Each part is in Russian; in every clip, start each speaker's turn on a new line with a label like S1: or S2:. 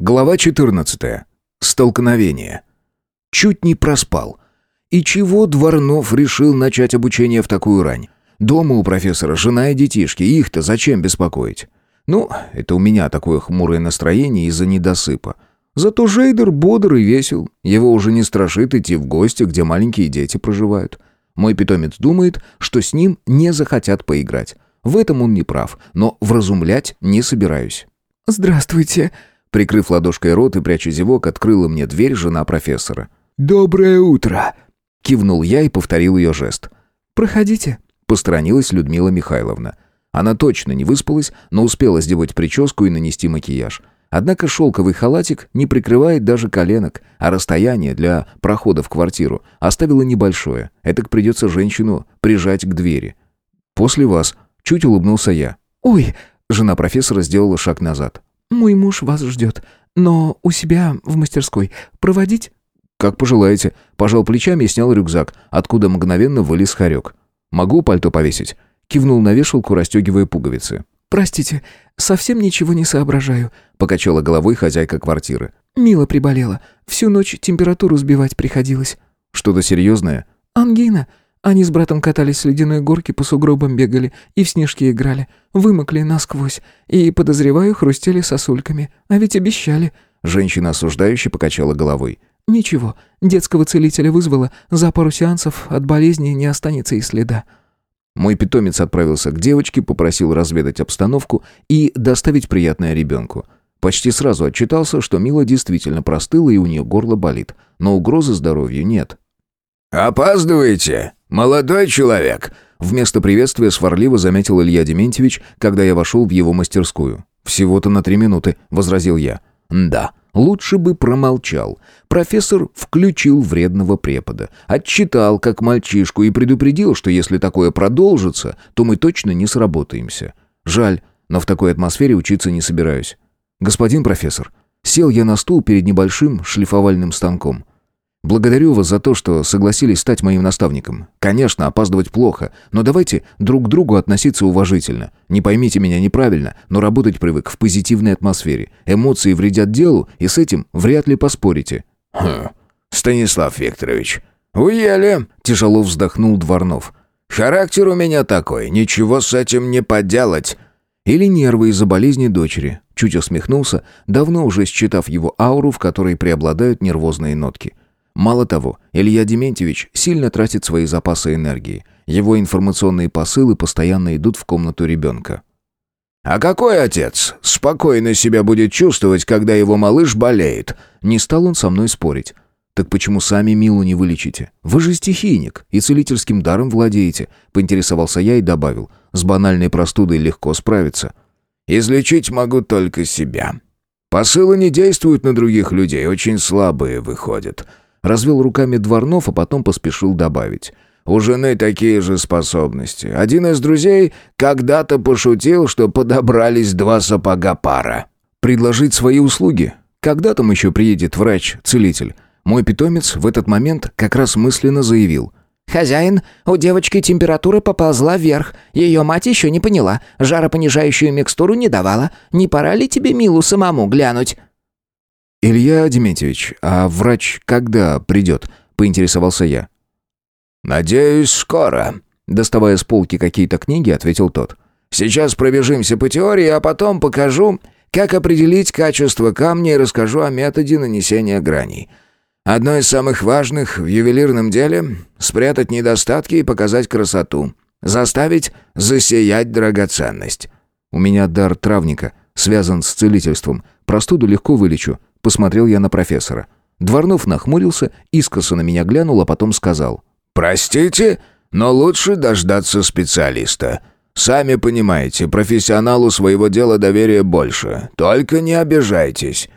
S1: Глава 14. Столкновение. Чуть не проспал. И чего Дворнов решил начать обучение в такую рань? Дома у профессора жена и детишки, их-то зачем беспокоить? Ну, это у меня такое хмурое настроение из-за недосыпа. Зато Жейдер бодр и весел. Его уже не страшит идти в гости, где маленькие дети проживают. Мой питомец думает, что с ним не захотят поиграть. В этом он не прав, но вразумлять не собираюсь.
S2: «Здравствуйте»,
S1: Прикрыв ладошкой рот и пряча зевок, открыла мне дверь жена профессора.
S2: «Доброе утро!»
S1: Кивнул я и повторил ее жест.
S2: «Проходите», —
S1: посторонилась Людмила Михайловна. Она точно не выспалась, но успела сделать прическу и нанести макияж. Однако шелковый халатик не прикрывает даже коленок, а расстояние для прохода в квартиру оставило небольшое. Этак придется женщину прижать к двери. «После вас», — чуть улыбнулся я.
S2: «Ой!»
S1: — жена профессора сделала шаг назад.
S2: «Мой муж вас ждет, но у себя в мастерской. Проводить?»
S1: «Как пожелаете». Пожал плечами и снял рюкзак, откуда мгновенно вылез хорек. «Могу пальто повесить?» Кивнул на вешалку, расстегивая пуговицы.
S2: «Простите, совсем ничего не соображаю», —
S1: покачала головой хозяйка квартиры.
S2: «Мила приболела. Всю ночь температуру сбивать приходилось».
S1: «Что-то серьезное?»
S2: «Ангина. Они с братом катались с ледяной горки, по сугробам бегали и в снежки играли. Вымокли насквозь. И, подозреваю, хрустели сосульками. А ведь обещали».
S1: Женщина осуждающе покачала головой.
S2: «Ничего, детского целителя вызвала. За пару сеансов от болезни не останется и следа».
S1: Мой питомец отправился к девочке, попросил разведать обстановку и доставить приятное ребенку. Почти сразу отчитался, что Мила действительно простыла и у нее горло болит, но угрозы здоровью нет.
S3: «Опаздываете, молодой человек!»
S1: Вместо приветствия сварливо заметил Илья Дементьевич, когда я вошел в его мастерскую. «Всего-то на три минуты», — возразил я. «Да, лучше бы промолчал. Профессор включил вредного препода, отчитал как мальчишку и предупредил, что если такое продолжится, то мы точно не сработаемся. Жаль, но в такой атмосфере учиться не собираюсь. Господин профессор, сел я на стул перед небольшим шлифовальным станком. Благодарю вас за то, что согласились стать моим наставником. Конечно, опаздывать плохо, но давайте друг к другу относиться уважительно. Не поймите меня неправильно, но работать привык в позитивной атмосфере. Эмоции вредят делу, и с этим вряд ли поспорите».
S3: «Хм, Станислав Викторович, уели?» – тяжело вздохнул Дворнов. «Характер у меня такой, ничего с этим не поделать».
S1: Или нервы из-за болезни дочери. Чуть усмехнулся, давно уже считав его ауру, в которой преобладают нервозные нотки. Мало того, Илья Дементьевич сильно тратит свои запасы энергии. Его информационные посылы постоянно идут в комнату ребенка.
S3: «А какой отец спокойно себя будет чувствовать, когда его малыш болеет?»
S1: Не стал он со мной спорить. «Так почему сами Милу не вылечите? Вы же стихийник и целительским даром владеете», — поинтересовался я и добавил. «С банальной простудой легко справиться».
S3: «Излечить могу только себя. Посылы не действуют на других людей, очень слабые выходят.
S1: Развел руками Дворнов, а потом поспешил добавить.
S3: «У жены такие же способности. Один из друзей когда-то пошутил, что подобрались два сапога пара».
S1: «Предложить свои услуги? Когда там еще приедет врач-целитель?» Мой питомец в этот момент как раз мысленно заявил.
S4: «Хозяин, у девочки температура поползла вверх. Ее мать еще не поняла. Жаропонижающую микстуру не давала. Не пора ли тебе Милу самому глянуть?»
S1: «Илья Дементьевич, а врач когда придет?» — поинтересовался я.
S3: «Надеюсь, скоро», — доставая с полки какие-то книги, ответил тот. «Сейчас пробежимся по теории, а потом покажу, как определить качество камня и расскажу о методе нанесения граней. Одно из самых важных в ювелирном деле — спрятать недостатки и показать красоту, заставить засиять драгоценность».
S1: «У меня дар травника, связан с целительством. Простуду легко вылечу. Посмотрел я на профессора. Дворнов нахмурился, искоса на меня глянул, а потом сказал.
S3: «Простите, но лучше дождаться специалиста. Сами понимаете, профессионалу своего дела доверия больше. Только не обижайтесь».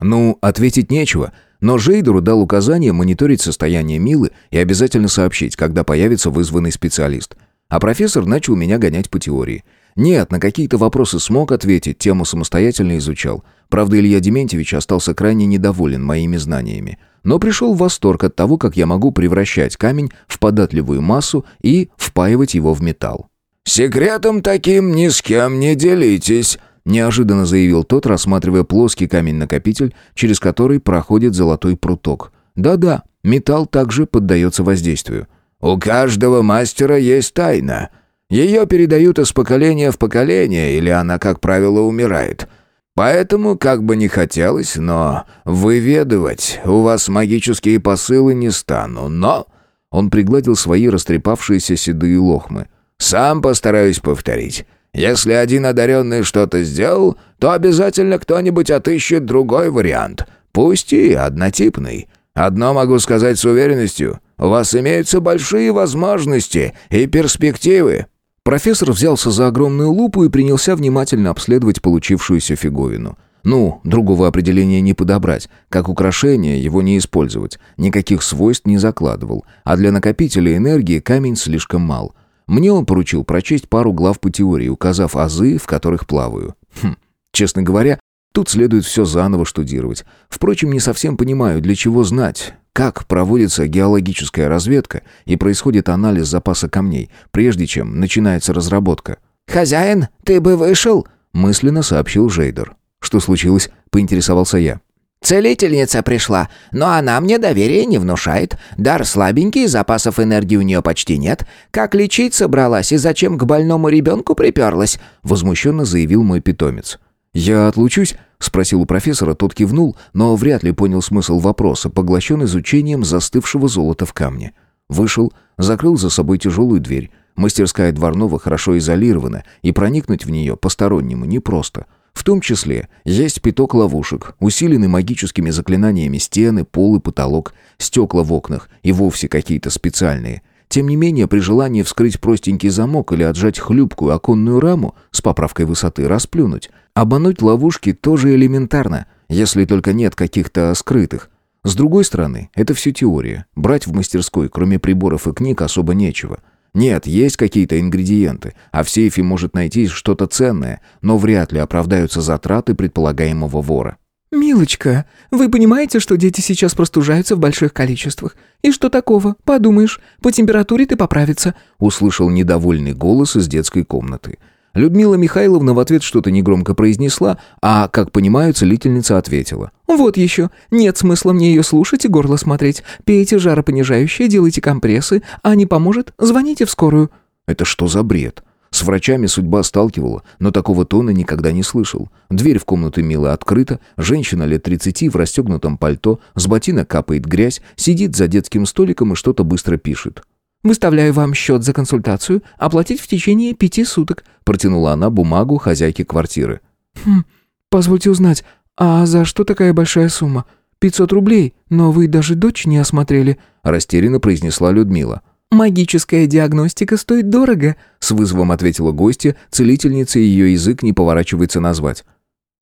S1: Ну, ответить нечего, но Жейдеру дал указание мониторить состояние Милы и обязательно сообщить, когда появится вызванный специалист. А профессор начал меня гонять по теории. Нет, на какие-то вопросы смог ответить, тему самостоятельно изучал. Правда, Илья Дементьевич остался крайне недоволен моими знаниями. Но пришел в восторг от того, как я могу превращать камень в податливую массу и впаивать его в металл.
S3: «Секретом таким ни с кем не делитесь»,
S1: неожиданно заявил тот, рассматривая плоский камень-накопитель, через который проходит золотой пруток. Да-да, металл также поддается воздействию.
S3: «У каждого мастера есть тайна. Ее передают из поколения в поколение, или она, как правило, умирает. Поэтому, как бы не хотелось, но выведывать у вас магические посылы не стану, но...»
S1: Он пригладил свои растрепавшиеся седые лохмы.
S3: «Сам постараюсь повторить. Если один одаренный что-то сделал, то обязательно кто-нибудь отыщет другой вариант, пусть и однотипный. Одно могу сказать с уверенностью, у вас имеются большие возможности и перспективы».
S1: Профессор взялся за огромную лупу и принялся внимательно обследовать получившуюся фиговину. Ну, другого определения не подобрать. Как украшение его не использовать. Никаких свойств не закладывал. А для накопителя энергии камень слишком мал. Мне он поручил прочесть пару глав по теории, указав азы, в которых плаваю. Хм, честно говоря, тут следует все заново штудировать. Впрочем, не совсем понимаю, для чего знать, как проводится геологическая разведка и происходит анализ запаса камней, прежде чем начинается разработка.
S4: «Хозяин, ты бы вышел?»
S1: — мысленно сообщил Жейдер. «Что случилось?» — поинтересовался я.
S4: «Целительница пришла, но она мне доверия не внушает. Дар слабенький, запасов энергии у нее почти нет. Как лечить собралась и зачем к больному ребенку приперлась?»
S1: Возмущенно заявил мой питомец. «Я отлучусь?» — спросил у профессора, тот кивнул, но вряд ли понял смысл вопроса, поглощен изучением застывшего золота в камне. Вышел, закрыл за собой тяжелую дверь. Мастерская Дворнова хорошо изолирована, и проникнуть в нее постороннему непросто — в том числе есть пяток ловушек, усилены магическими заклинаниями стены, пол и потолок, стекла в окнах и вовсе какие-то специальные. Тем не менее, при желании вскрыть простенький замок или отжать хлюпкую оконную раму с поправкой высоты, расплюнуть, обмануть ловушки тоже элементарно, если только нет каких-то скрытых. С другой стороны, это все теория. Брать в мастерской, кроме приборов и книг, особо нечего. Нет, есть какие-то ингредиенты, а в сейфе может найти что-то ценное, но вряд ли оправдаются затраты предполагаемого вора.
S2: «Милочка, вы понимаете, что дети сейчас простужаются в больших количествах? И что такого? Подумаешь, по температуре ты поправится», —
S1: услышал недовольный голос из детской комнаты. Людмила Михайловна в ответ что-то негромко произнесла, а, как понимаю, целительница ответила.
S2: «Вот еще. Нет смысла мне ее слушать и горло смотреть. Пейте жаропонижающее, делайте компрессы, а не поможет, звоните в скорую».
S1: «Это что за бред?» С врачами судьба сталкивала, но такого тона никогда не слышал. Дверь в комнату Милы открыта, женщина лет тридцати в расстегнутом пальто, с ботинок капает грязь, сидит за детским столиком и что-то быстро пишет.
S2: Выставляю вам счет за консультацию, оплатить в течение пяти суток»,
S1: протянула она бумагу хозяйке квартиры.
S2: «Хм, позвольте узнать, а за что такая большая сумма? Пятьсот рублей, но вы даже дочь не осмотрели»,
S1: растерянно произнесла Людмила.
S2: «Магическая диагностика стоит дорого»,
S1: с вызовом ответила гостья, целительница ее язык не поворачивается назвать.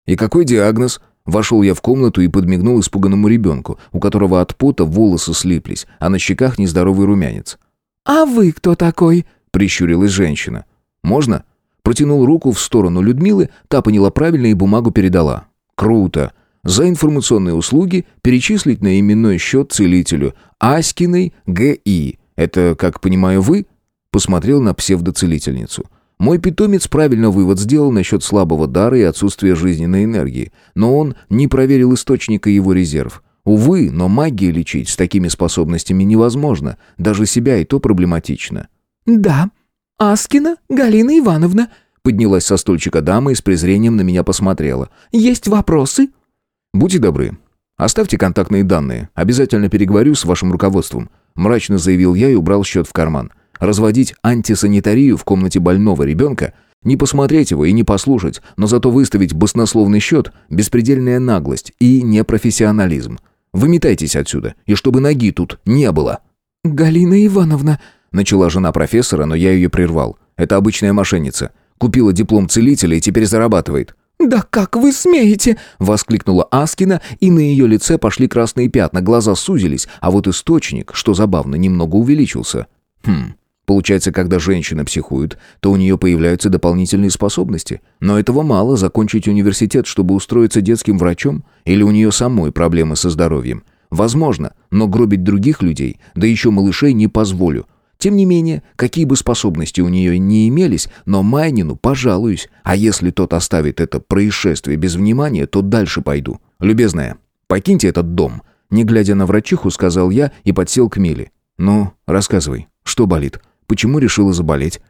S1: «И какой диагноз?» Вошел я в комнату и подмигнул испуганному ребенку, у которого от пота волосы слиплись, а на щеках нездоровый румянец.
S2: «А вы кто такой?»
S1: — прищурилась женщина. «Можно?» Протянул руку в сторону Людмилы, та поняла правильно и бумагу передала. «Круто! За информационные услуги перечислить на именной счет целителю Аськиной Г.И. Это, как понимаю, вы?» Посмотрел на псевдоцелительницу. Мой питомец правильно вывод сделал насчет слабого дара и отсутствия жизненной энергии, но он не проверил источника его резерв. Увы, но магией лечить с такими способностями невозможно. Даже себя и то проблематично.
S2: «Да, Аскина Галина Ивановна», — поднялась со стульчика дама и с презрением на меня посмотрела. «Есть вопросы?»
S1: «Будьте добры. Оставьте контактные данные. Обязательно переговорю с вашим руководством», — мрачно заявил я и убрал счет в карман. «Разводить антисанитарию в комнате больного ребенка не посмотреть его и не послушать, но зато выставить баснословный счет – беспредельная наглость и непрофессионализм. Выметайтесь отсюда, и чтобы ноги тут не было».
S2: «Галина Ивановна...»
S1: — начала жена профессора, но я ее прервал. «Это обычная мошенница. Купила диплом целителя и теперь зарабатывает».
S2: «Да как вы смеете?»
S1: — воскликнула Аскина, и на ее лице пошли красные пятна, глаза сузились, а вот источник, что забавно, немного увеличился. «Хм, Получается, когда женщина психует, то у нее появляются дополнительные способности. Но этого мало закончить университет, чтобы устроиться детским врачом? Или у нее самой проблемы со здоровьем? Возможно, но гробить других людей, да еще малышей не позволю. Тем не менее, какие бы способности у нее не имелись, но Майнину пожалуюсь. А если тот оставит это происшествие без внимания, то дальше пойду. Любезная, покиньте этот дом. Не глядя на врачиху, сказал я и подсел к Миле. «Ну, рассказывай, что болит? Почему решила заболеть?»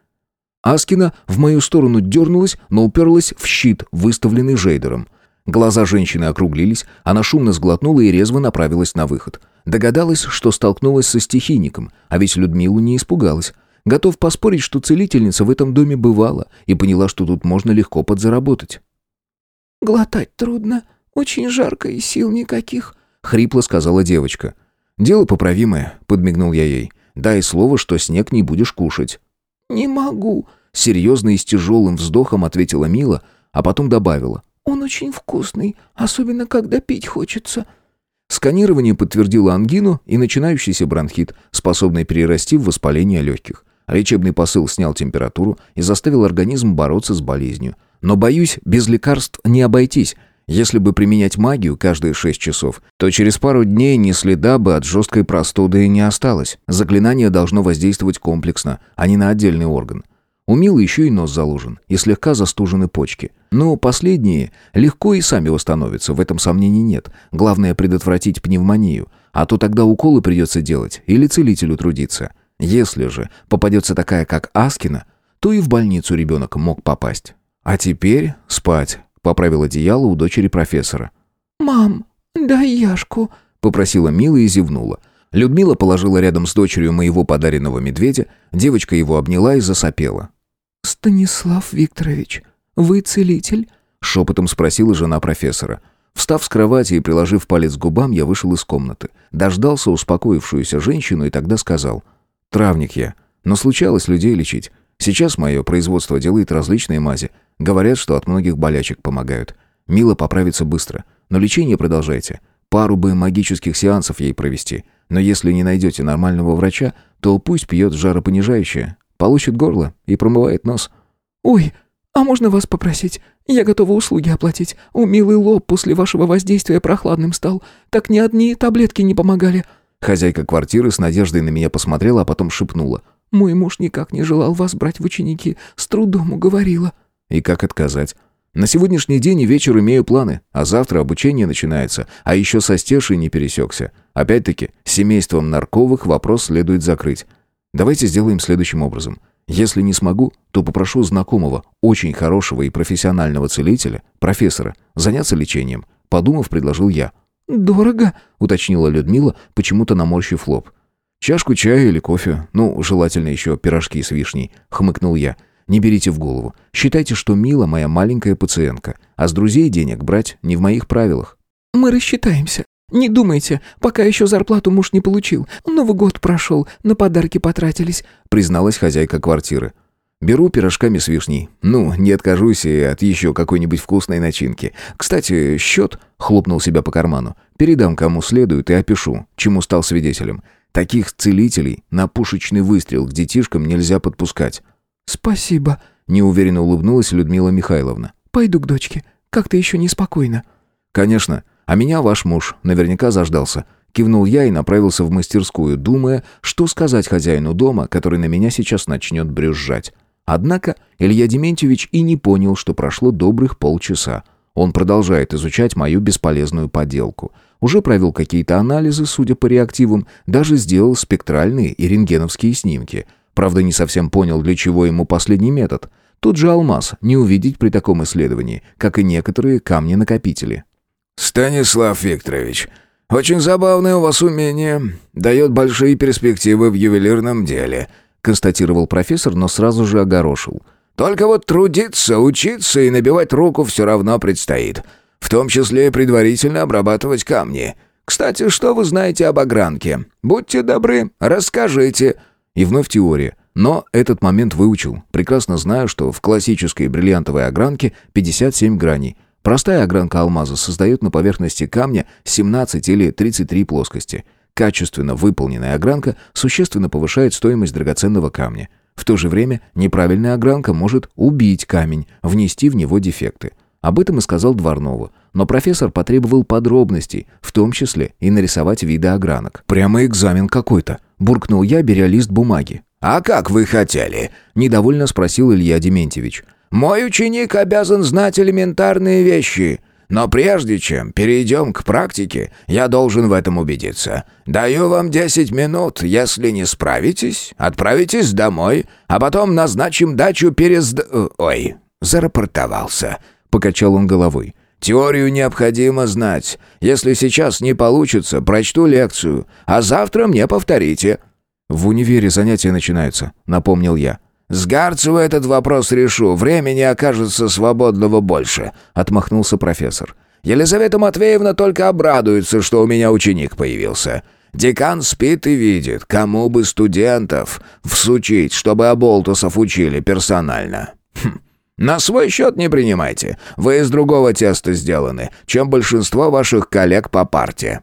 S1: Аскина в мою сторону дернулась, но уперлась в щит, выставленный Жейдером. Глаза женщины округлились, она шумно сглотнула и резво направилась на выход. Догадалась, что столкнулась со стихийником, а ведь Людмилу не испугалась. Готов поспорить, что целительница в этом доме бывала и поняла, что тут можно легко подзаработать.
S2: «Глотать трудно, очень жарко и сил никаких», —
S1: хрипло сказала девочка. «Дело поправимое», — подмигнул я ей. «Дай слово, что снег не будешь кушать».
S2: «Не могу», —
S1: серьезно и с тяжелым вздохом ответила Мила, а потом добавила.
S2: «Он очень вкусный, особенно когда пить хочется».
S1: Сканирование подтвердило ангину и начинающийся бронхит, способный перерасти в воспаление легких. Лечебный посыл снял температуру и заставил организм бороться с болезнью. Но, боюсь, без лекарств не обойтись. Если бы применять магию каждые шесть часов, то через пару дней ни следа бы от жесткой простуды не осталось. Заклинание должно воздействовать комплексно, а не на отдельный орган. У Милы еще и нос заложен, и слегка застужены почки. Но последние легко и сами восстановятся, в этом сомнений нет. Главное предотвратить пневмонию, а то тогда уколы придется делать или целителю трудиться. Если же попадется такая, как Аскина, то и в больницу ребенок мог попасть. А теперь спать, поправил одеяло у дочери профессора.
S2: «Мам, дай Яшку», —
S1: попросила Мила и зевнула. Людмила положила рядом с дочерью моего подаренного медведя, девочка его обняла и засопела.
S2: «Станислав Викторович, вы целитель?» — шепотом спросила жена профессора.
S1: Встав с кровати и приложив палец к губам, я вышел из комнаты. Дождался успокоившуюся женщину и тогда сказал. «Травник я, но случалось людей лечить. Сейчас мое производство делает различные мази. Говорят, что от многих болячек помогают. Мила поправится быстро. Но лечение продолжайте. Пару бы магических сеансов ей провести. Но если не найдете нормального врача, то пусть пьет жаропонижающее. Получит горло и промывает нос.
S2: «Ой, а можно вас попросить? Я готова услуги оплатить. У Милы лоб после вашего воздействия прохладным стал. Так ни одни таблетки не помогали».
S1: Хозяйка квартиры с надеждой на меня посмотрела, а потом шепнула.
S2: «Мой муж никак не желал вас брать в ученики. С трудом уговорила».
S1: И как отказать? На сегодняшний день и вечер имею планы, а завтра обучение начинается, а еще со Стешей не пересекся. Опять-таки, с семейством Нарковых вопрос следует закрыть. Давайте сделаем следующим образом. Если не смогу, то попрошу знакомого, очень хорошего и профессионального целителя, профессора, заняться лечением. Подумав, предложил я.
S2: «Дорого?»
S1: — уточнила Людмила, почему-то наморщив лоб. «Чашку чая или кофе, ну, желательно еще пирожки с вишней», — хмыкнул я. «Не берите в голову. Считайте, что Мила моя маленькая пациентка, а с друзей денег брать не в моих правилах».
S2: «Мы рассчитаемся», «Не думайте, пока еще зарплату муж не получил. Новый год прошел, на подарки потратились», —
S1: призналась хозяйка квартиры. «Беру пирожками с вишней. Ну, не откажусь и от еще какой-нибудь вкусной начинки. Кстати, счет...» — хлопнул себя по карману. «Передам кому следует и опишу, чему стал свидетелем. Таких целителей на пушечный выстрел к детишкам нельзя подпускать».
S2: «Спасибо», —
S1: неуверенно улыбнулась Людмила Михайловна.
S2: «Пойду к дочке. Как-то еще неспокойно».
S1: «Конечно. А меня ваш муж наверняка заждался. Кивнул я и направился в мастерскую, думая, что сказать хозяину дома, который на меня сейчас начнет брюзжать. Однако Илья Дементьевич и не понял, что прошло добрых полчаса. Он продолжает изучать мою бесполезную поделку. Уже провел какие-то анализы, судя по реактивам, даже сделал спектральные и рентгеновские снимки. Правда, не совсем понял, для чего ему последний метод. Тот же алмаз не увидеть при таком исследовании, как и некоторые камни-накопители.
S3: «Станислав Викторович, очень забавное у вас умение. Дает большие перспективы в ювелирном деле», констатировал профессор, но сразу же огорошил. «Только вот трудиться, учиться и набивать руку все равно предстоит. В том числе и предварительно обрабатывать камни. Кстати, что вы знаете об огранке? Будьте добры, расскажите».
S1: И вновь теория. Но этот момент выучил. Прекрасно знаю, что в классической бриллиантовой огранке 57 граней, Простая огранка алмаза создает на поверхности камня 17 или 33 плоскости. Качественно выполненная огранка существенно повышает стоимость драгоценного камня. В то же время неправильная огранка может убить камень, внести в него дефекты. Об этом и сказал Дворнову, но профессор потребовал подробностей, в том числе и нарисовать виды огранок. «Прямо экзамен какой-то», – буркнул я, беря лист бумаги.
S3: «А как вы хотели?» — недовольно спросил Илья Дементьевич. «Мой ученик обязан знать элементарные вещи. Но прежде чем перейдем к практике, я должен в этом убедиться. Даю вам 10 минут. Если не справитесь, отправитесь домой, а потом назначим дачу перез... Ой, зарапортовался», — покачал он головой. «Теорию необходимо знать. Если сейчас не получится, прочту лекцию, а завтра мне повторите».
S1: «В универе занятия начинаются», — напомнил я.
S3: «С Гарцева этот вопрос решу. Времени окажется свободного больше», — отмахнулся профессор. «Елизавета Матвеевна только обрадуется, что у меня ученик появился. Декан спит и видит, кому бы студентов всучить, чтобы оболтусов учили персонально. Хм. На свой счет не принимайте. Вы из другого теста сделаны, чем большинство ваших коллег по парте».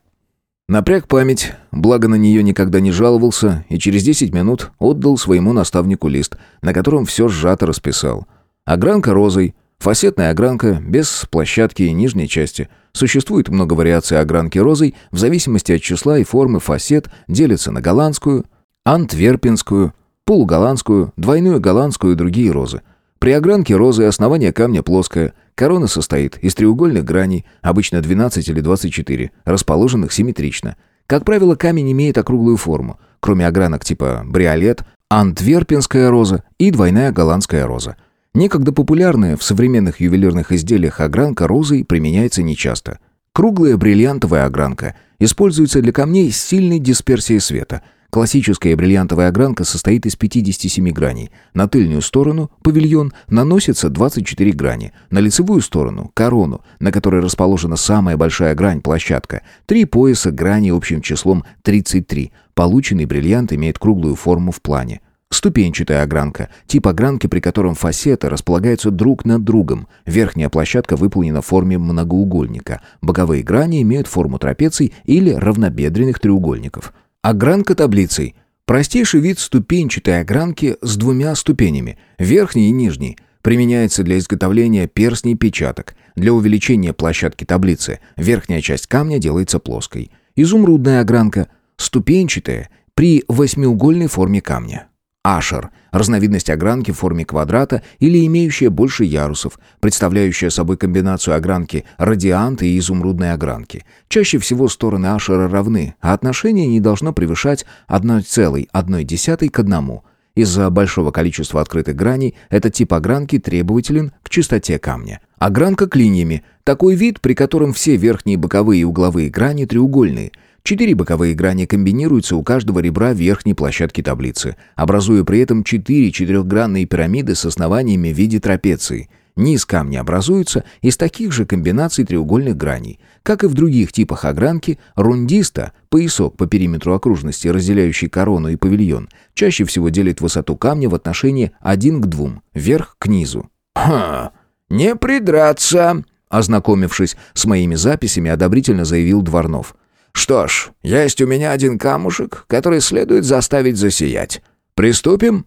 S1: Напряг память, благо на нее никогда не жаловался, и через 10 минут отдал своему наставнику лист, на котором все сжато расписал. Огранка розой, фасетная огранка, без площадки и нижней части. Существует много вариаций огранки розой, в зависимости от числа и формы фасет делится на голландскую, антверпенскую, полуголландскую, двойную голландскую и другие розы. При огранке розы основание камня плоское, корона состоит из треугольных граней, обычно 12 или 24, расположенных симметрично. Как правило, камень имеет округлую форму, кроме огранок типа бриолет, антверпенская роза и двойная голландская роза. Некогда популярная в современных ювелирных изделиях огранка розой применяется нечасто. Круглая бриллиантовая огранка используется для камней с сильной дисперсией света – Классическая бриллиантовая огранка состоит из 57 граней. На тыльную сторону, павильон, наносится 24 грани. На лицевую сторону, корону, на которой расположена самая большая грань, площадка. Три пояса грани общим числом 33. Полученный бриллиант имеет круглую форму в плане. Ступенчатая огранка. Тип огранки, при котором фасеты располагаются друг над другом. Верхняя площадка выполнена в форме многоугольника. Боковые грани имеют форму трапеций или равнобедренных треугольников. Огранка таблицей. Простейший вид ступенчатой огранки с двумя ступенями, верхней и нижней. Применяется для изготовления перстней печаток. Для увеличения площадки таблицы верхняя часть камня делается плоской. Изумрудная огранка. Ступенчатая при восьмиугольной форме камня. Ашер – разновидность огранки в форме квадрата или имеющая больше ярусов, представляющая собой комбинацию огранки радианта и изумрудной огранки. Чаще всего стороны ашера равны, а отношение не должно превышать 1,1 к 1. Из-за большого количества открытых граней этот тип огранки требователен к чистоте камня. Огранка клиньями – такой вид, при котором все верхние боковые и угловые грани треугольные – Четыре боковые грани комбинируются у каждого ребра верхней площадки таблицы, образуя при этом четыре четырехгранные пирамиды с основаниями в виде трапеции. Низ камня образуется из таких же комбинаций треугольных граней. Как и в других типах огранки, рундиста, поясок по периметру окружности, разделяющий корону и павильон, чаще всего делит высоту камня в отношении один к двум, вверх к низу.
S3: «Ха, не придраться!»
S1: Ознакомившись с моими записями, одобрительно заявил Дворнов.
S3: Что ж, есть у меня один камушек, который следует заставить засиять. Приступим?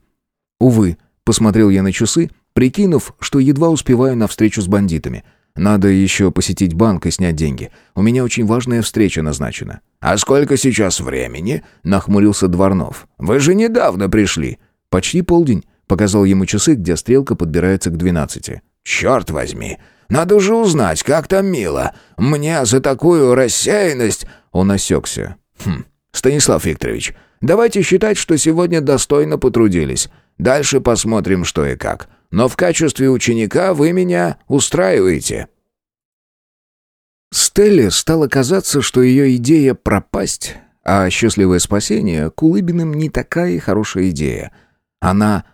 S1: Увы, посмотрел я на часы, прикинув, что едва успеваю на встречу с бандитами. Надо еще посетить банк и снять деньги. У меня очень важная встреча назначена.
S3: А сколько сейчас времени? нахмурился Дворнов. Вы же недавно пришли.
S1: Почти полдень, показал ему часы, где стрелка подбирается к двенадцати.
S3: Черт возьми, надо же узнать, как там мило. Мне за такую рассеянность...» Он осекся. «Хм, Станислав Викторович, давайте считать, что сегодня достойно потрудились. Дальше посмотрим, что и как. Но в качестве ученика вы меня устраиваете».
S1: Стелле стало казаться, что ее идея пропасть, а счастливое спасение Кулыбиным не такая хорошая идея. Она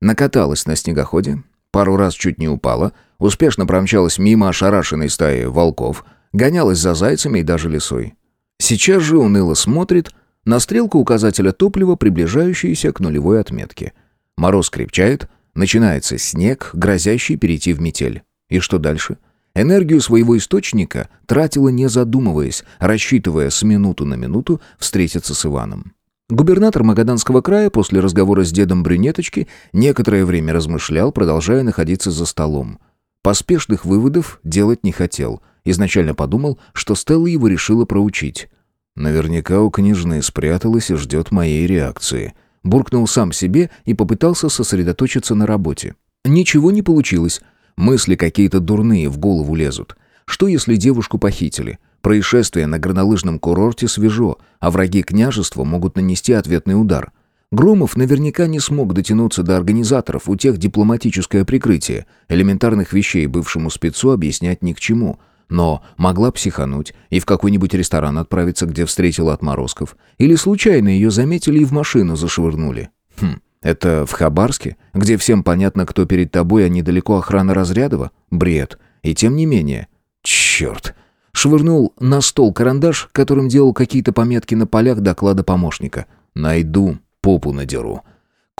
S1: накаталась на снегоходе, пару раз чуть не упала — Успешно промчалась мимо ошарашенной стаи волков, гонялась за зайцами и даже лисой. Сейчас же уныло смотрит на стрелку указателя топлива, приближающуюся к нулевой отметке. Мороз крепчает, начинается снег, грозящий перейти в метель. И что дальше? Энергию своего источника тратила не задумываясь, рассчитывая с минуту на минуту встретиться с Иваном. Губернатор Магаданского края после разговора с дедом Брюнеточки некоторое время размышлял, продолжая находиться за столом. Поспешных выводов делать не хотел. Изначально подумал, что Стелла его решила проучить. Наверняка у княжны спряталась и ждет моей реакции. буркнул сам себе и попытался сосредоточиться на работе. Ничего не получилось. Мысли какие-то дурные в голову лезут. Что если девушку похитили? Происшествие на горнолыжном курорте свежо, а враги княжества могут нанести ответный удар. Громов наверняка не смог дотянуться до организаторов, у тех дипломатическое прикрытие. Элементарных вещей бывшему спецу объяснять ни к чему. Но могла психануть и в какой-нибудь ресторан отправиться, где встретила отморозков. Или случайно ее заметили и в машину зашвырнули. Хм, это в Хабарске, где всем понятно, кто перед тобой, а недалеко охрана Разрядова? Бред. И тем не менее. Черт. Швырнул на стол карандаш, которым делал какие-то пометки на полях доклада помощника. Найду попу надеру.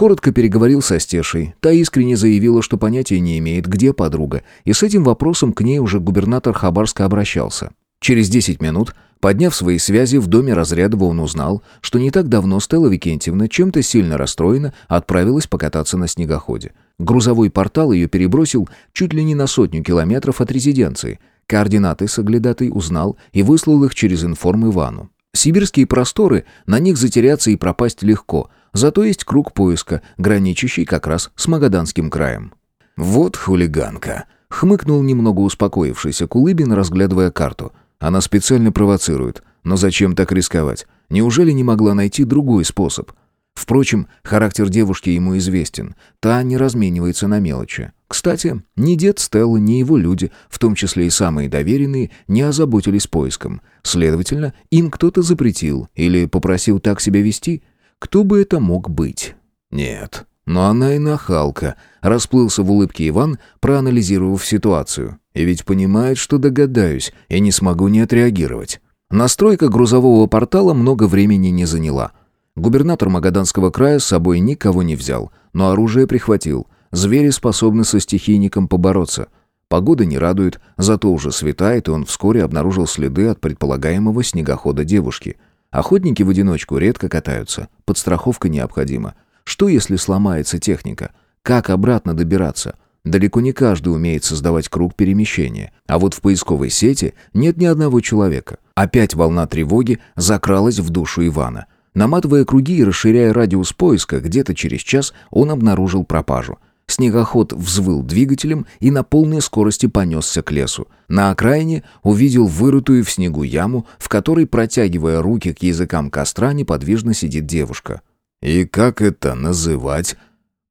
S1: Коротко переговорил со Стешей. Та искренне заявила, что понятия не имеет, где подруга, и с этим вопросом к ней уже губернатор Хабарска обращался. Через 10 минут, подняв свои связи, в доме Разрядова он узнал, что не так давно Стелла Викентьевна, чем-то сильно расстроена, отправилась покататься на снегоходе. Грузовой портал ее перебросил чуть ли не на сотню километров от резиденции. Координаты соглядатый узнал и выслал их через информ Ивану. Сибирские просторы, на них затеряться и пропасть легко, зато есть круг поиска, граничащий как раз с Магаданским краем. «Вот хулиганка», — хмыкнул немного успокоившийся Кулыбин, разглядывая карту. «Она специально провоцирует. Но зачем так рисковать? Неужели не могла найти другой способ?» Впрочем, характер девушки ему известен. Та не разменивается на мелочи. Кстати, ни дед Стеллы, ни его люди, в том числе и самые доверенные, не озаботились поиском. Следовательно, им кто-то запретил или попросил так себя вести. Кто бы это мог быть? Нет, но она и нахалка. Расплылся в улыбке Иван, проанализировав ситуацию. И ведь понимает, что догадаюсь, и не смогу не отреагировать. Настройка грузового портала много времени не заняла. Губернатор Магаданского края с собой никого не взял, но оружие прихватил. Звери способны со стихийником побороться. Погода не радует, зато уже светает, и он вскоре обнаружил следы от предполагаемого снегохода девушки. Охотники в одиночку редко катаются, подстраховка необходима. Что если сломается техника? Как обратно добираться? Далеко не каждый умеет создавать круг перемещения. А вот в поисковой сети нет ни одного человека. Опять волна тревоги закралась в душу Ивана – Наматывая круги и расширяя радиус поиска, где-то через час он обнаружил пропажу. Снегоход взвыл двигателем и на полной скорости понесся к лесу. На окраине увидел вырытую в снегу яму, в которой, протягивая руки к языкам костра, неподвижно сидит девушка. «И как это называть?»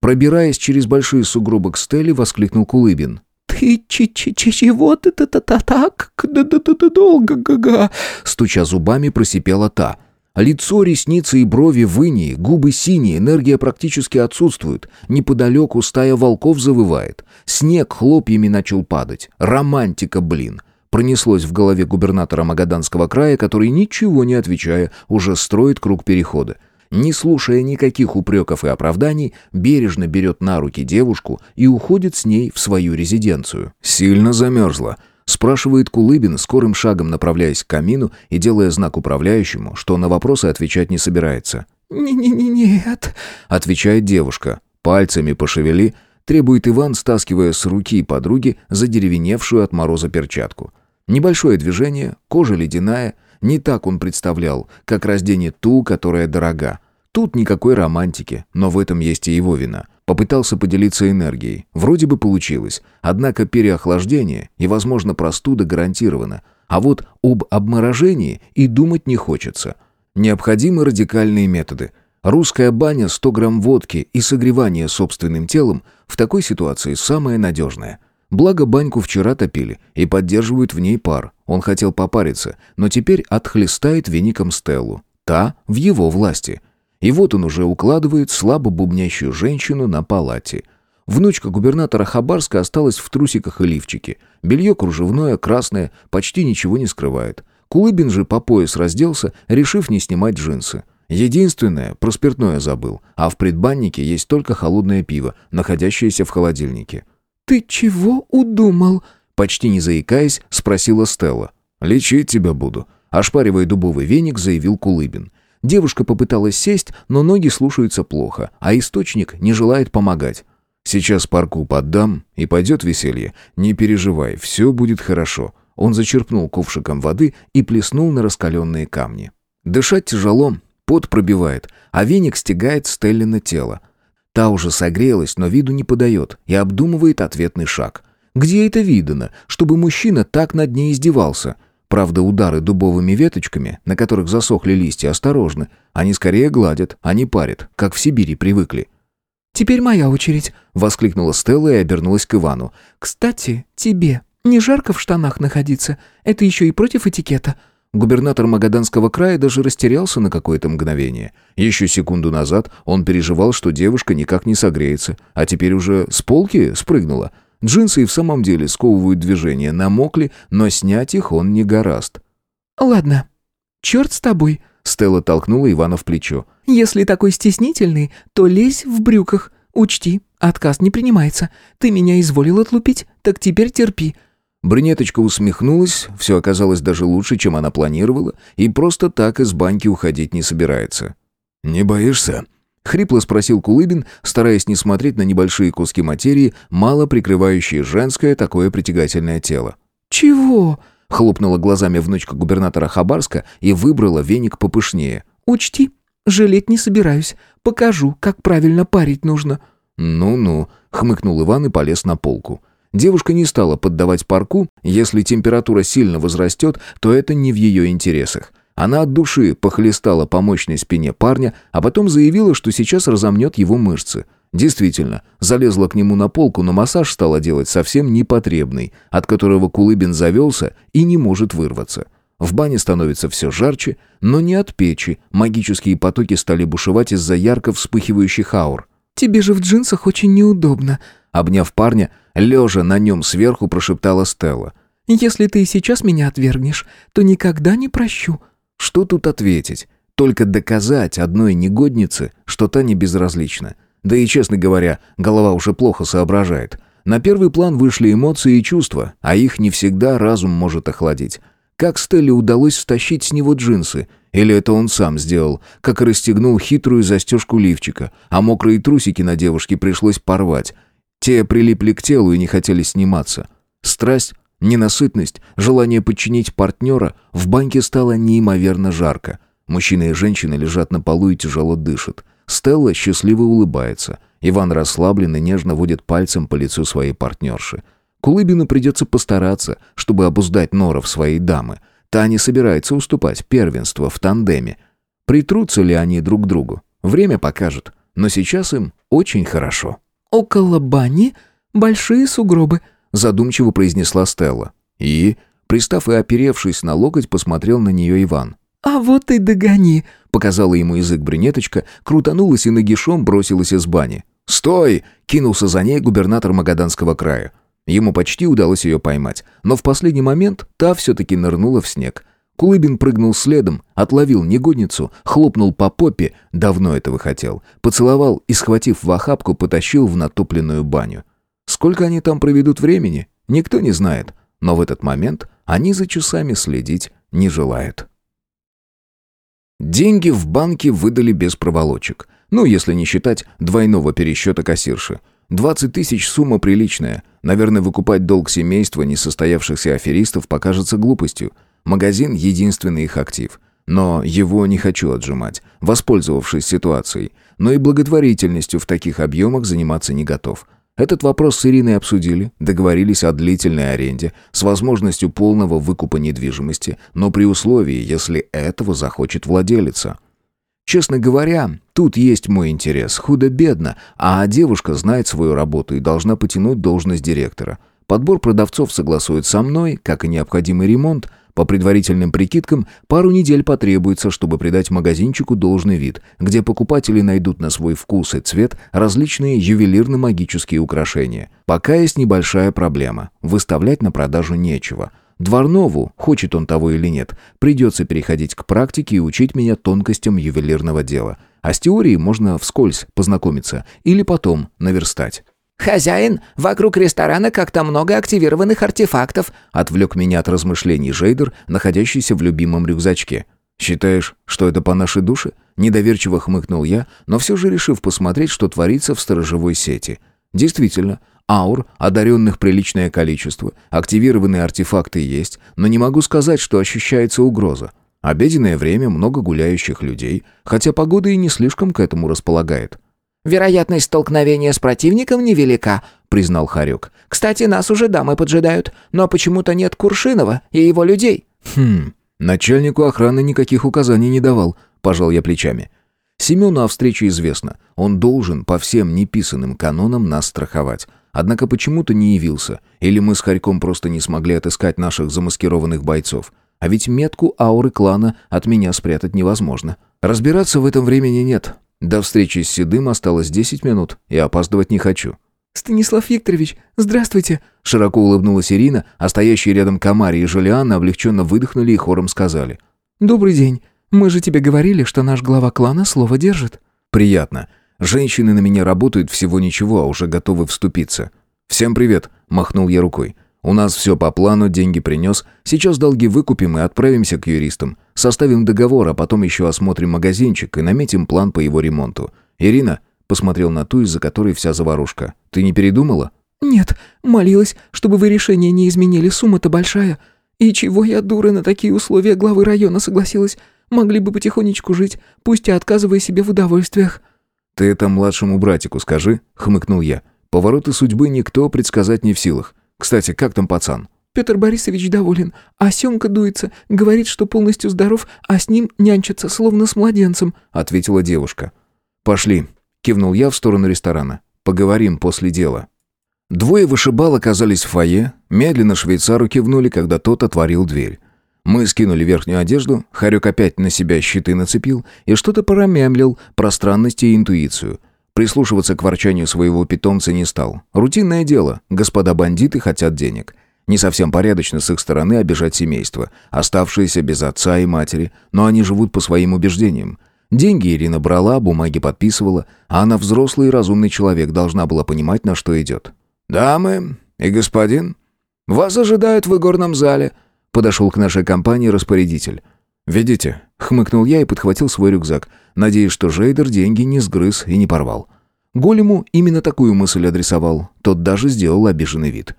S1: Пробираясь через большие сугробы к Стелле, воскликнул Кулыбин.
S2: «Ты чего ты та та та так долго-га-га?»
S1: Стуча зубами, просипела та – Лицо, ресницы и брови в инии, губы синие, энергия практически отсутствует. Неподалеку стая волков завывает. Снег хлопьями начал падать. Романтика, блин. Пронеслось в голове губернатора Магаданского края, который, ничего не отвечая, уже строит круг перехода. Не слушая никаких упреков и оправданий, бережно берет на руки девушку и уходит с ней в свою резиденцию. Сильно замерзла. Спрашивает Кулыбин, скорым шагом направляясь к камину и делая знак управляющему, что на вопросы отвечать не собирается.
S2: «Не-не-не-нет», —
S1: отвечает девушка. «Пальцами пошевели», — требует Иван, стаскивая с руки подруги задеревеневшую от мороза перчатку. Небольшое движение, кожа ледяная, не так он представлял, как разденет ту, которая дорога. Тут никакой романтики, но в этом есть и его вина. Попытался поделиться энергией. Вроде бы получилось. Однако переохлаждение и, возможно, простуда гарантировано. А вот об обморожении и думать не хочется. Необходимы радикальные методы. Русская баня, 100 грамм водки и согревание собственным телом в такой ситуации самое надежное. Благо баньку вчера топили и поддерживают в ней пар. Он хотел попариться, но теперь отхлестает веником Стеллу. Та в его власти – и вот он уже укладывает слабо бубнящую женщину на палате. Внучка губернатора Хабарска осталась в трусиках и лифчике. Белье кружевное, красное, почти ничего не скрывает. Кулыбин же по пояс разделся, решив не снимать джинсы. Единственное, про спиртное забыл, а в предбаннике есть только холодное пиво, находящееся в холодильнике.
S2: «Ты чего удумал?»
S1: Почти не заикаясь, спросила Стелла. «Лечить тебя буду», — ошпаривая дубовый веник, заявил Кулыбин. Девушка попыталась сесть, но ноги слушаются плохо, а источник не желает помогать. «Сейчас парку поддам, и пойдет веселье. Не переживай, все будет хорошо». Он зачерпнул ковшиком воды и плеснул на раскаленные камни. Дышать тяжело, Пот пробивает, а веник стегает Стеллина тело. Та уже согрелась, но виду не подает и обдумывает ответный шаг. Где это видано, чтобы мужчина так над ней издевался? Правда, удары дубовыми веточками, на которых засохли листья, осторожны. Они скорее гладят, а не парят, как в Сибири привыкли.
S2: «Теперь моя очередь», — воскликнула Стелла и обернулась к Ивану. «Кстати, тебе не жарко в штанах находиться? Это еще и против этикета».
S1: Губернатор Магаданского края даже растерялся на какое-то мгновение. Еще секунду назад он переживал, что девушка никак не согреется, а теперь уже с полки спрыгнула. Джинсы и в самом деле сковывают движение, намокли, но снять их он не гораст.
S2: «Ладно, черт с тобой», —
S1: Стелла толкнула Ивана в плечо.
S2: «Если такой стеснительный, то лезь в брюках. Учти, отказ не принимается. Ты меня изволил отлупить, так теперь терпи».
S1: Брюнеточка усмехнулась, все оказалось даже лучше, чем она планировала, и просто так из баньки уходить не собирается. «Не боишься?» — хрипло спросил Кулыбин, стараясь не смотреть на небольшие куски материи, мало прикрывающие женское такое притягательное тело.
S2: «Чего?»
S1: — хлопнула глазами внучка губернатора Хабарска и выбрала веник попышнее.
S2: «Учти, жалеть не собираюсь. Покажу, как правильно парить нужно».
S1: «Ну-ну», — хмыкнул Иван и полез на полку. Девушка не стала поддавать парку, если температура сильно возрастет, то это не в ее интересах. Она от души похлестала по мощной спине парня, а потом заявила, что сейчас разомнет его мышцы. Действительно, залезла к нему на полку, но массаж стала делать совсем непотребный, от которого Кулыбин завелся и не может вырваться. В бане становится все жарче, но не от печи, магические потоки стали бушевать из-за ярко вспыхивающих аур.
S2: «Тебе же в джинсах очень неудобно»,
S1: Обняв парня, лежа на нем сверху, прошептала Стелла.
S2: «Если ты сейчас меня отвергнешь, то никогда не прощу».
S1: Что тут ответить? Только доказать одной негоднице, что та не безразлична. Да и, честно говоря, голова уже плохо соображает. На первый план вышли эмоции и чувства, а их не всегда разум может охладить. Как Стелле удалось стащить с него джинсы? Или это он сам сделал, как расстегнул хитрую застежку лифчика, а мокрые трусики на девушке пришлось порвать, те прилипли к телу и не хотели сниматься. Страсть, ненасытность, желание подчинить партнера в банке стало неимоверно жарко. Мужчина и женщина лежат на полу и тяжело дышат. Стелла счастливо улыбается. Иван расслабленно нежно водит пальцем по лицу своей партнерши. Кулыбину придется постараться, чтобы обуздать норов своей дамы. Та не собирается уступать первенство в тандеме. Притрутся ли они друг другу? Время покажет. Но сейчас им очень хорошо.
S2: «Около бани большие сугробы», —
S1: задумчиво произнесла Стелла. И, пристав и оперевшись на локоть, посмотрел на нее Иван.
S2: «А вот и догони», —
S1: показала ему язык брюнеточка, крутанулась и нагишом бросилась из бани. «Стой!» — кинулся за ней губернатор Магаданского края. Ему почти удалось ее поймать, но в последний момент та все-таки нырнула в снег. Кулыбин прыгнул следом, отловил негодницу, хлопнул по попе, давно этого хотел, поцеловал и, схватив в охапку, потащил в натопленную баню. Сколько они там проведут времени, никто не знает, но в этот момент они за часами следить не желают. Деньги в банке выдали без проволочек. Ну, если не считать двойного пересчета кассирши. 20 тысяч сумма приличная. Наверное, выкупать долг семейства несостоявшихся аферистов покажется глупостью. Магазин — единственный их актив. Но его не хочу отжимать, воспользовавшись ситуацией. Но и благотворительностью в таких объемах заниматься не готов. Этот вопрос с Ириной обсудили, договорились о длительной аренде с возможностью полного выкупа недвижимости, но при условии, если этого захочет владелица. Честно говоря, тут есть мой интерес, худо-бедно, а девушка знает свою работу и должна потянуть должность директора. Подбор продавцов согласует со мной, как и необходимый ремонт, по предварительным прикидкам, пару недель потребуется, чтобы придать магазинчику должный вид, где покупатели найдут на свой вкус и цвет различные ювелирно-магические украшения. Пока есть небольшая проблема. Выставлять на продажу нечего. Дворнову, хочет он того или нет, придется переходить к практике и учить меня тонкостям ювелирного дела. А с теорией можно вскользь познакомиться или потом наверстать.
S4: «Хозяин, вокруг ресторана как-то много активированных артефактов»,
S1: отвлек меня от размышлений Жейдер, находящийся в любимом рюкзачке. «Считаешь, что это по нашей душе?» Недоверчиво хмыкнул я, но все же решив посмотреть, что творится в сторожевой сети. Действительно, аур, одаренных приличное количество, активированные артефакты есть, но не могу сказать, что ощущается угроза. Обеденное время, много гуляющих людей, хотя погода и не слишком к этому располагает.
S4: «Вероятность столкновения с противником невелика», — признал Харюк. «Кстати, нас уже дамы поджидают, но почему-то нет Куршинова и его людей».
S1: «Хм, начальнику охраны никаких указаний не давал», — пожал я плечами. Семену о встрече известно. Он должен по всем неписанным канонам нас страховать. Однако почему-то не явился. Или мы с Харьком просто не смогли отыскать наших замаскированных бойцов. А ведь метку ауры клана от меня спрятать невозможно. Разбираться в этом времени нет. До встречи с Седым осталось 10 минут, и опаздывать не хочу.
S2: «Станислав Викторович, здравствуйте!»
S1: Широко улыбнулась Ирина, а стоящие рядом Камари и Жулианна облегченно выдохнули и хором сказали.
S2: «Добрый день. Мы же тебе говорили, что наш глава клана слово держит».
S1: «Приятно. Женщины на меня работают всего ничего, а уже готовы вступиться. «Всем привет», — махнул я рукой. «У нас все по плану, деньги принес. Сейчас долги выкупим и отправимся к юристам. Составим договор, а потом еще осмотрим магазинчик и наметим план по его ремонту. Ирина...» — посмотрел на ту, из-за которой вся заварушка. «Ты не передумала?»
S2: «Нет, молилась, чтобы вы решение не изменили, сумма-то большая. И чего я, дура, на такие условия главы района согласилась? Могли бы потихонечку жить, пусть и отказывая себе в удовольствиях».
S1: «Ты это младшему братику скажи», — хмыкнул я. «Повороты судьбы никто предсказать не в силах. Кстати, как там пацан?»
S2: «Петр Борисович доволен, а Семка дуется, говорит, что полностью здоров, а с ним нянчится, словно с младенцем», —
S1: ответила девушка. «Пошли», — кивнул я в сторону ресторана. «Поговорим после дела». Двое вышибал оказались в фойе, медленно швейцару кивнули, когда тот отворил дверь. Мы скинули верхнюю одежду, Харек опять на себя щиты нацепил и что-то промямлил про странности и интуицию. Прислушиваться к ворчанию своего питомца не стал. Рутинное дело, господа бандиты хотят денег. Не совсем порядочно с их стороны обижать семейство, оставшееся без отца и матери, но они живут по своим убеждениям. Деньги Ирина брала, бумаги подписывала, а она взрослый и разумный человек, должна была понимать, на что идет. «Дамы и господин, вас ожидают в игорном зале», Подошел к нашей компании распорядитель. «Видите?» — хмыкнул я и подхватил свой рюкзак, надеясь, что Жейдер деньги не сгрыз и не порвал. Голему именно такую мысль адресовал, тот даже сделал обиженный вид.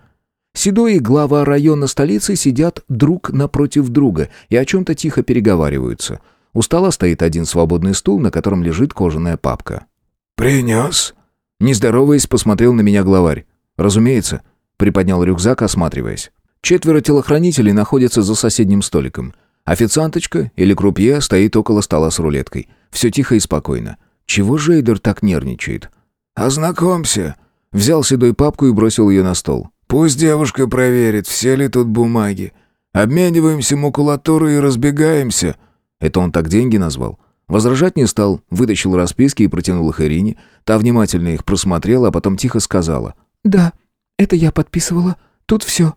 S1: Седой и глава района столицы сидят друг напротив друга и о чем-то тихо переговариваются. У стола стоит один свободный стул, на котором лежит кожаная папка.
S3: «Принес?»
S1: Не здороваясь, посмотрел на меня главарь. «Разумеется», — приподнял рюкзак, осматриваясь. Четверо телохранителей находятся за соседним столиком. Официанточка или крупье стоит около стола с рулеткой. Все тихо и спокойно. Чего Жейдер так нервничает?
S3: «Ознакомься».
S1: Взял седой папку и бросил ее на стол.
S3: «Пусть девушка проверит, все ли тут бумаги. Обмениваемся макулатурой и разбегаемся».
S1: Это он так деньги назвал? Возражать не стал, вытащил расписки и протянул их Ирине. Та внимательно их просмотрела, а потом тихо сказала.
S2: «Да, это я подписывала. Тут все».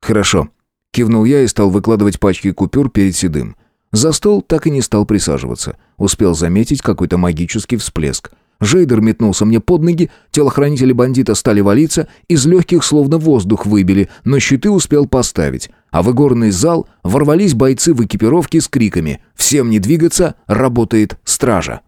S1: «Хорошо». Кивнул я и стал выкладывать пачки купюр перед Седым. За стол так и не стал присаживаться. Успел заметить какой-то магический всплеск. Жейдер метнулся мне под ноги, телохранители бандита стали валиться, из легких словно воздух выбили, но щиты успел поставить. А в игорный зал ворвались бойцы в экипировке с криками «Всем не двигаться! Работает стража!»